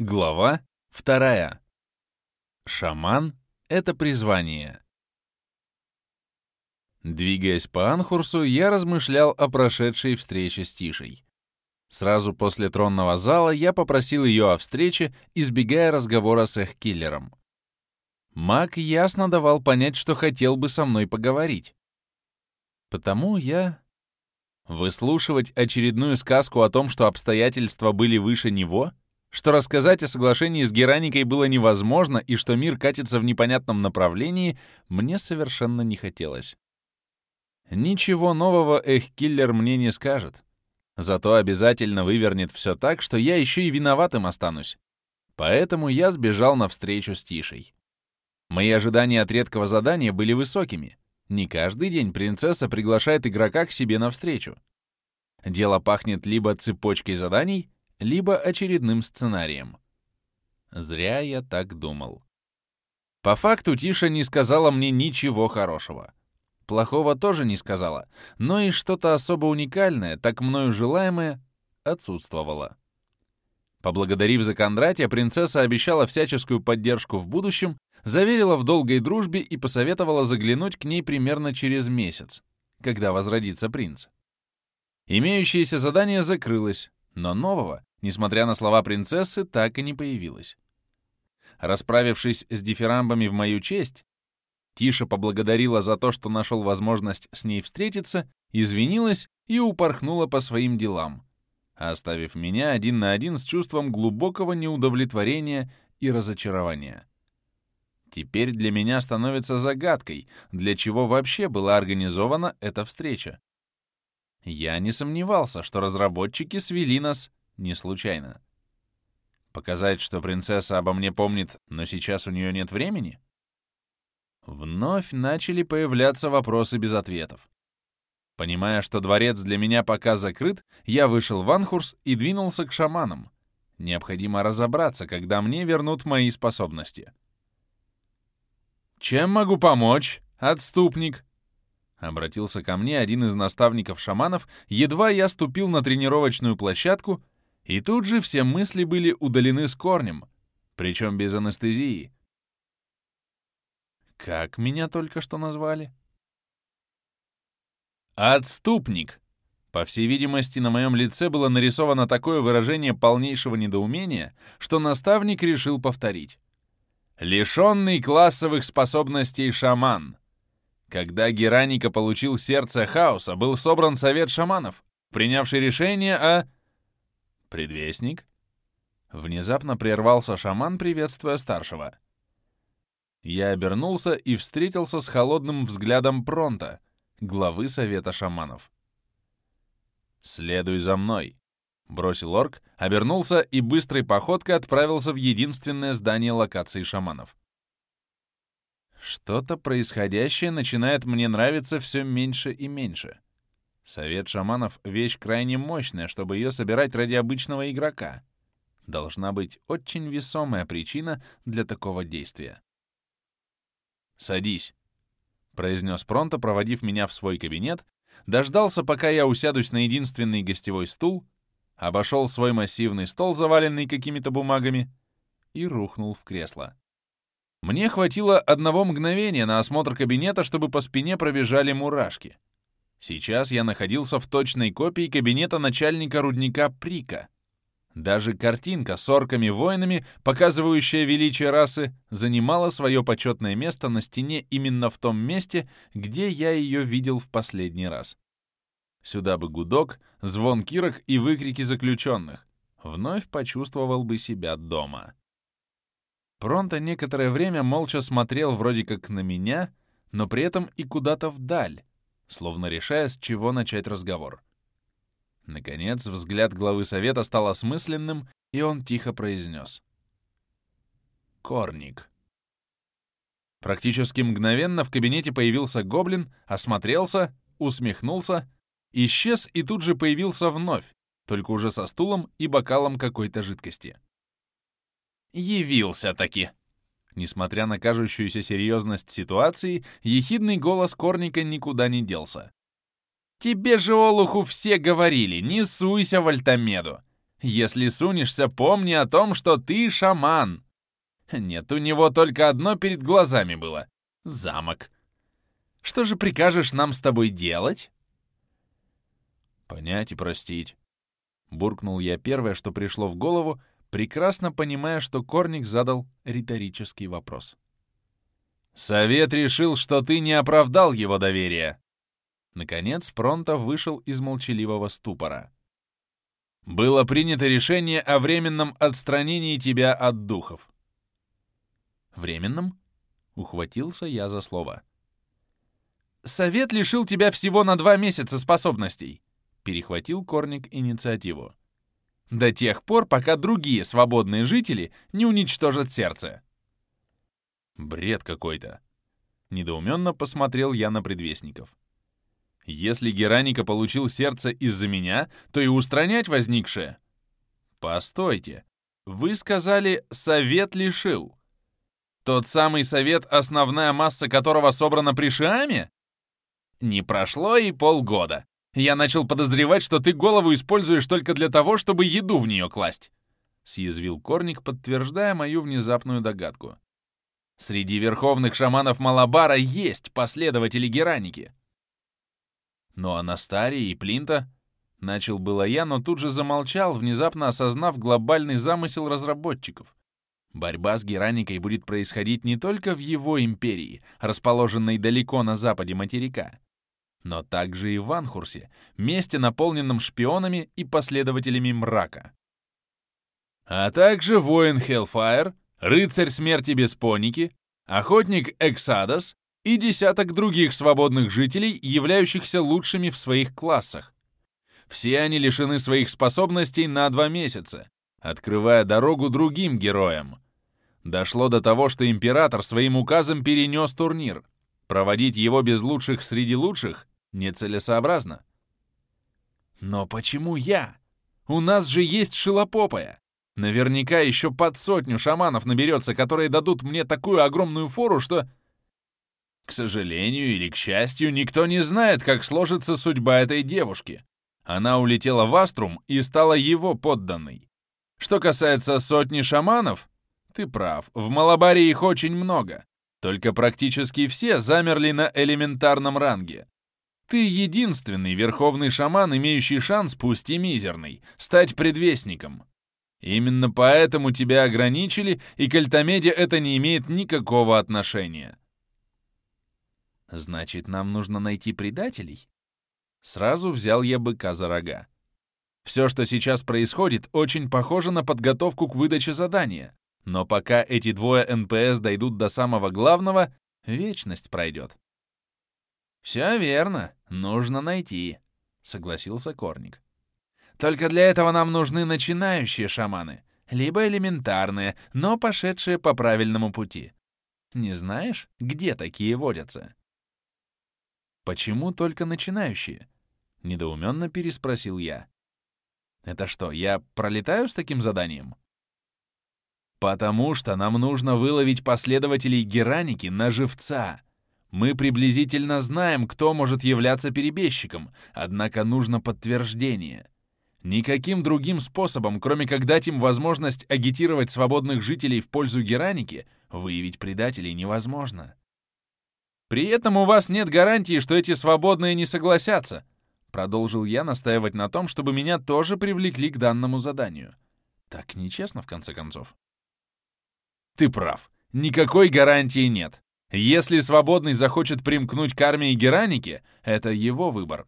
Глава вторая. Шаман — это призвание. Двигаясь по Анхурсу, я размышлял о прошедшей встрече с Тишей. Сразу после тронного зала я попросил ее о встрече, избегая разговора с их киллером. Маг ясно давал понять, что хотел бы со мной поговорить. Потому я... Выслушивать очередную сказку о том, что обстоятельства были выше него — что рассказать о соглашении с Гераникой было невозможно и что мир катится в непонятном направлении, мне совершенно не хотелось. Ничего нового Эхкиллер мне не скажет. Зато обязательно вывернет все так, что я еще и виноватым останусь. Поэтому я сбежал навстречу с Тишей. Мои ожидания от редкого задания были высокими. Не каждый день принцесса приглашает игрока к себе навстречу. Дело пахнет либо цепочкой заданий, либо очередным сценарием. Зря я так думал. По факту Тиша не сказала мне ничего хорошего. Плохого тоже не сказала, но и что-то особо уникальное, так мною желаемое, отсутствовало. Поблагодарив за Кондратия, принцесса обещала всяческую поддержку в будущем, заверила в долгой дружбе и посоветовала заглянуть к ней примерно через месяц, когда возродится принц. Имеющееся задание закрылось, но нового несмотря на слова принцессы, так и не появилась. Расправившись с дифирамбами в мою честь, Тиша поблагодарила за то, что нашел возможность с ней встретиться, извинилась и упорхнула по своим делам, оставив меня один на один с чувством глубокого неудовлетворения и разочарования. Теперь для меня становится загадкой, для чего вообще была организована эта встреча. Я не сомневался, что разработчики свели нас не случайно. Показать, что принцесса обо мне помнит, но сейчас у нее нет времени? Вновь начали появляться вопросы без ответов. Понимая, что дворец для меня пока закрыт, я вышел в Анхурс и двинулся к шаманам. Необходимо разобраться, когда мне вернут мои способности. «Чем могу помочь, отступник?» Обратился ко мне один из наставников шаманов, едва я ступил на тренировочную площадку и тут же все мысли были удалены с корнем, причем без анестезии. Как меня только что назвали? Отступник! По всей видимости, на моем лице было нарисовано такое выражение полнейшего недоумения, что наставник решил повторить. Лишенный классовых способностей шаман. Когда Гераника получил сердце хаоса, был собран совет шаманов, принявший решение о «Предвестник?» Внезапно прервался шаман, приветствуя старшего. Я обернулся и встретился с холодным взглядом Пронта, главы Совета шаманов. «Следуй за мной», — бросил орк, обернулся и быстрой походкой отправился в единственное здание локации шаманов. Что-то происходящее начинает мне нравиться все меньше и меньше. Совет шаманов — вещь крайне мощная, чтобы ее собирать ради обычного игрока. Должна быть очень весомая причина для такого действия. «Садись», — произнес Пронто, проводив меня в свой кабинет, дождался, пока я усядусь на единственный гостевой стул, обошел свой массивный стол, заваленный какими-то бумагами, и рухнул в кресло. Мне хватило одного мгновения на осмотр кабинета, чтобы по спине пробежали мурашки. Сейчас я находился в точной копии кабинета начальника рудника Прика. Даже картинка с орками-воинами, показывающая величие расы, занимала свое почетное место на стене именно в том месте, где я ее видел в последний раз. Сюда бы гудок, звон кирок и выкрики заключенных. Вновь почувствовал бы себя дома. Пронто некоторое время молча смотрел вроде как на меня, но при этом и куда-то вдаль, словно решая, с чего начать разговор. Наконец, взгляд главы совета стал осмысленным, и он тихо произнес. «Корник». Практически мгновенно в кабинете появился гоблин, осмотрелся, усмехнулся, исчез и тут же появился вновь, только уже со стулом и бокалом какой-то жидкости. «Явился-таки!» Несмотря на кажущуюся серьезность ситуации, ехидный голос Корника никуда не делся. «Тебе же, Олуху, все говорили, не суйся в Альтамеду. Если сунешься, помни о том, что ты шаман. Нет, у него только одно перед глазами было — замок. Что же прикажешь нам с тобой делать?» «Понять и простить», — буркнул я первое, что пришло в голову, прекрасно понимая, что Корник задал риторический вопрос. «Совет решил, что ты не оправдал его доверия». Наконец Пронто вышел из молчаливого ступора. «Было принято решение о временном отстранении тебя от духов». «Временном?» — ухватился я за слово. «Совет лишил тебя всего на два месяца способностей», — перехватил Корник инициативу. «До тех пор, пока другие свободные жители не уничтожат сердце». «Бред какой-то», — недоуменно посмотрел я на предвестников. «Если Гераника получил сердце из-за меня, то и устранять возникшее». «Постойте, вы сказали, совет лишил». Тот самый совет, основная масса которого собрана при Шиаме? Не прошло и полгода. Я начал подозревать, что ты голову используешь только для того, чтобы еду в нее класть. Съязвил Корник, подтверждая мою внезапную догадку. Среди верховных шаманов Малабара есть последователи Гераники. Ну а Настария и Плинта... Начал было я, но тут же замолчал, внезапно осознав глобальный замысел разработчиков. Борьба с Гераникой будет происходить не только в его империи, расположенной далеко на западе материка, но также и в Анхурсе, месте, наполненном шпионами и последователями мрака. А также воин Хелфайр, рыцарь смерти без поники, охотник Эксадос и десяток других свободных жителей, являющихся лучшими в своих классах. Все они лишены своих способностей на два месяца, открывая дорогу другим героям. Дошло до того, что император своим указом перенес турнир. Проводить его без лучших среди лучших нецелесообразно. Но почему я? У нас же есть шилопопая. Наверняка еще под сотню шаманов наберется, которые дадут мне такую огромную фору, что... К сожалению или к счастью, никто не знает, как сложится судьба этой девушки. Она улетела в Аструм и стала его подданной. Что касается сотни шаманов, ты прав, в Малабаре их очень много. Только практически все замерли на элементарном ранге. Ты единственный верховный шаман, имеющий шанс, пусть и мизерный, стать предвестником. Именно поэтому тебя ограничили, и к Альтамеде это не имеет никакого отношения. Значит, нам нужно найти предателей? Сразу взял я быка за рога. Все, что сейчас происходит, очень похоже на подготовку к выдаче задания. Но пока эти двое НПС дойдут до самого главного, вечность пройдет. «Все верно, нужно найти», — согласился Корник. «Только для этого нам нужны начинающие шаманы, либо элементарные, но пошедшие по правильному пути. Не знаешь, где такие водятся?» «Почему только начинающие?» — недоуменно переспросил я. «Это что, я пролетаю с таким заданием?» «Потому что нам нужно выловить последователей Гераники на живца», мы приблизительно знаем, кто может являться перебежчиком, однако нужно подтверждение. Никаким другим способом, кроме как дать им возможность агитировать свободных жителей в пользу Гераники, выявить предателей невозможно. При этом у вас нет гарантии, что эти свободные не согласятся, продолжил я настаивать на том, чтобы меня тоже привлекли к данному заданию. Так нечестно, в конце концов. Ты прав. Никакой гарантии нет. Если свободный захочет примкнуть к армии Гераники, это его выбор.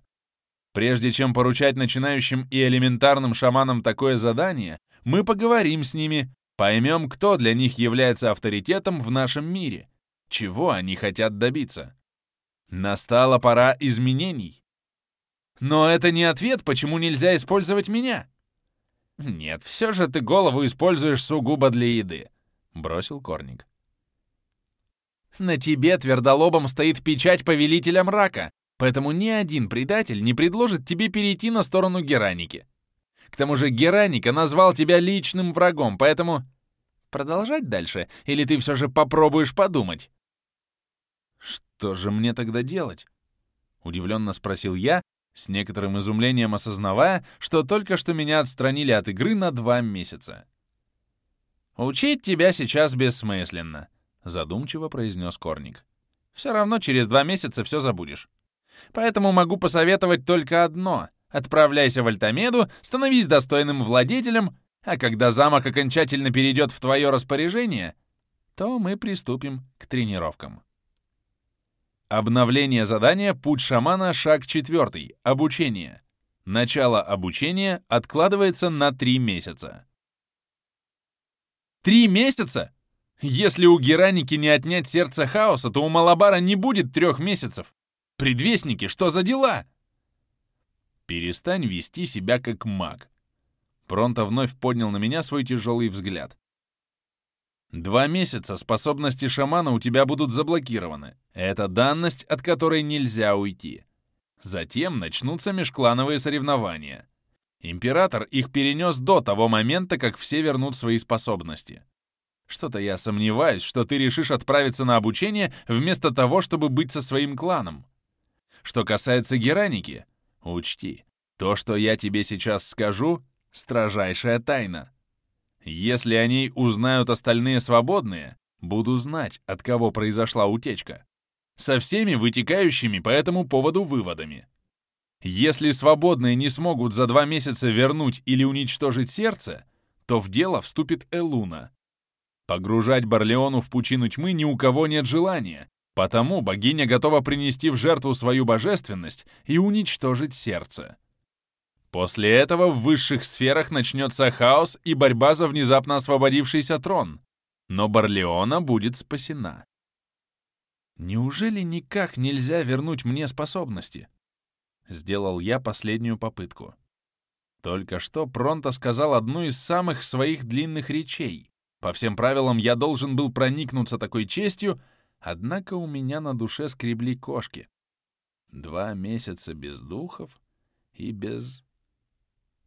Прежде чем поручать начинающим и элементарным шаманам такое задание, мы поговорим с ними, поймем, кто для них является авторитетом в нашем мире, чего они хотят добиться. Настала пора изменений. Но это не ответ, почему нельзя использовать меня. Нет, все же ты голову используешь сугубо для еды, — бросил Корник. На тебе твердолобом стоит печать Повелителя Мрака, поэтому ни один предатель не предложит тебе перейти на сторону Гераники. К тому же Гераника назвал тебя личным врагом, поэтому... Продолжать дальше? Или ты все же попробуешь подумать? «Что же мне тогда делать?» — удивленно спросил я, с некоторым изумлением осознавая, что только что меня отстранили от игры на два месяца. «Учить тебя сейчас бессмысленно», — задумчиво произнес Корник. «Все равно через два месяца все забудешь. Поэтому могу посоветовать только одно — отправляйся в Альтамеду, становись достойным владетелем, а когда замок окончательно перейдет в твое распоряжение, то мы приступим к тренировкам». Обновление задания «Путь шамана. Шаг 4. Обучение». Начало обучения откладывается на 3 месяца. Три месяца? Если у Гераники не отнять сердце хаоса, то у Малабара не будет трех месяцев. Предвестники, что за дела? Перестань вести себя как маг. Пронто вновь поднял на меня свой тяжелый взгляд. Два месяца способности шамана у тебя будут заблокированы. Это данность, от которой нельзя уйти. Затем начнутся межклановые соревнования. Император их перенес до того момента, как все вернут свои способности. Что-то я сомневаюсь, что ты решишь отправиться на обучение вместо того, чтобы быть со своим кланом. Что касается Гераники, учти, то, что я тебе сейчас скажу, — строжайшая тайна. Если о ней узнают остальные свободные, буду знать, от кого произошла утечка. Со всеми вытекающими по этому поводу выводами. Если свободные не смогут за два месяца вернуть или уничтожить сердце, то в дело вступит Элуна. Погружать Барлеону в пучину тьмы ни у кого нет желания, потому богиня готова принести в жертву свою божественность и уничтожить сердце. После этого в высших сферах начнется хаос и борьба за внезапно освободившийся трон. Но Барлеона будет спасена. Неужели никак нельзя вернуть мне способности? Сделал я последнюю попытку. Только что Пронто сказал одну из самых своих длинных речей. По всем правилам я должен был проникнуться такой честью, однако у меня на душе скребли кошки. Два месяца без духов и без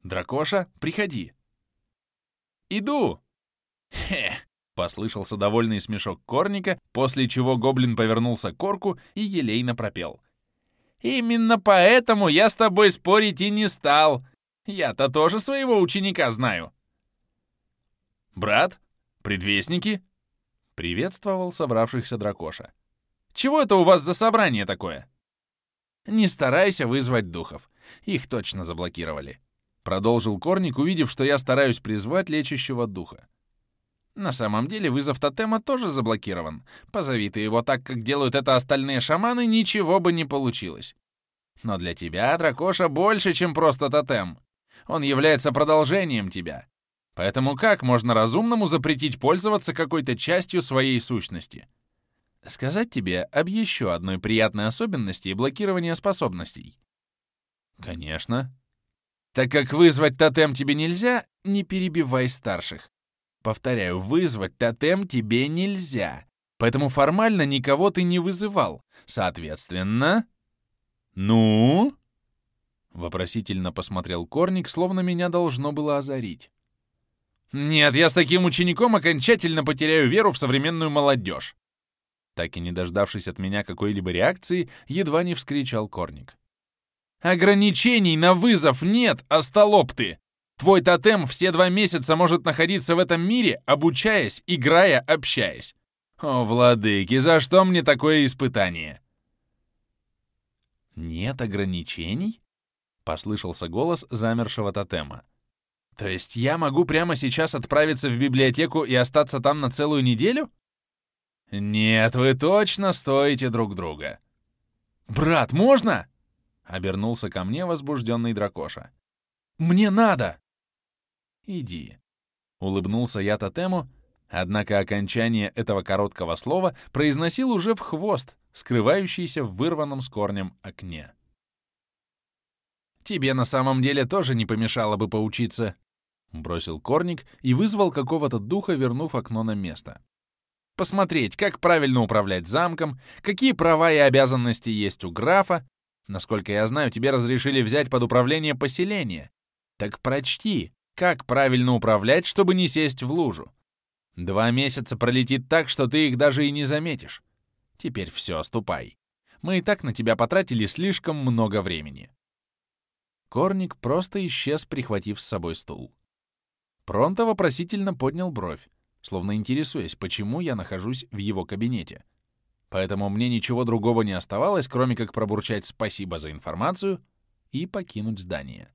«Дракоша, приходи!» «Иду!» «Хе!» — послышался довольный смешок Корника, после чего гоблин повернулся к Корку и елейно пропел. «Именно поэтому я с тобой спорить и не стал. Я-то тоже своего ученика знаю». «Брат? Предвестники?» — приветствовал собравшихся дракоша. «Чего это у вас за собрание такое?» «Не старайся вызвать духов. Их точно заблокировали. Продолжил Корник, увидев, что я стараюсь призвать лечащего духа. На самом деле вызов тотема тоже заблокирован. Позови ты его так, как делают это остальные шаманы, ничего бы не получилось. Но для тебя, дракоша, больше, чем просто тотем. Он является продолжением тебя. Поэтому как можно разумному запретить пользоваться какой-то частью своей сущности? Сказать тебе об еще одной приятной особенности блокирования способностей? Конечно, так как вызвать тотем тебе нельзя, не перебивай старших. Повторяю, вызвать тотем тебе нельзя. Поэтому формально никого ты не вызывал. Соответственно... Ну? Вопросительно посмотрел Корник, словно меня должно было озарить. Нет, я с таким учеником окончательно потеряю веру в современную молодежь. Так и не дождавшись от меня какой-либо реакции, едва не вскричал Корник. Ограничений на вызов нет, остолоп ты! Твой тотем все два месяца может находиться в этом мире, обучаясь, играя, общаясь. О, владыки, за что мне такое испытание? Нет ограничений? Послышался голос замершего тотема. То есть я могу прямо сейчас отправиться в библиотеку и остаться там на целую неделю? Нет, вы точно стоите друг друга. Брат, можно? Обернулся ко мне возбужденный дракоша. «Мне надо!» «Иди», — улыбнулся я тотему, однако окончание этого короткого слова произносил уже в хвост, скрывающийся в вырванном с корнем окне. «Тебе на самом деле тоже не помешало бы поучиться», — бросил корник и вызвал какого-то духа, вернув окно на место. «Посмотреть, как правильно управлять замком, какие права и обязанности есть у графа, Насколько я знаю, тебе разрешили взять под управление поселение. Так прочти, как правильно управлять, чтобы не сесть в лужу. Два месяца пролетит так, что ты их даже и не заметишь. Теперь все, ступай. Мы и так на тебя потратили слишком много времени. Корник просто исчез, прихватив с собой стул. Пронто вопросительно поднял бровь, словно интересуясь, почему я нахожусь в его кабинете. Поэтому мне ничего другого не оставалось, кроме как пробурчать спасибо за информацию и покинуть здание.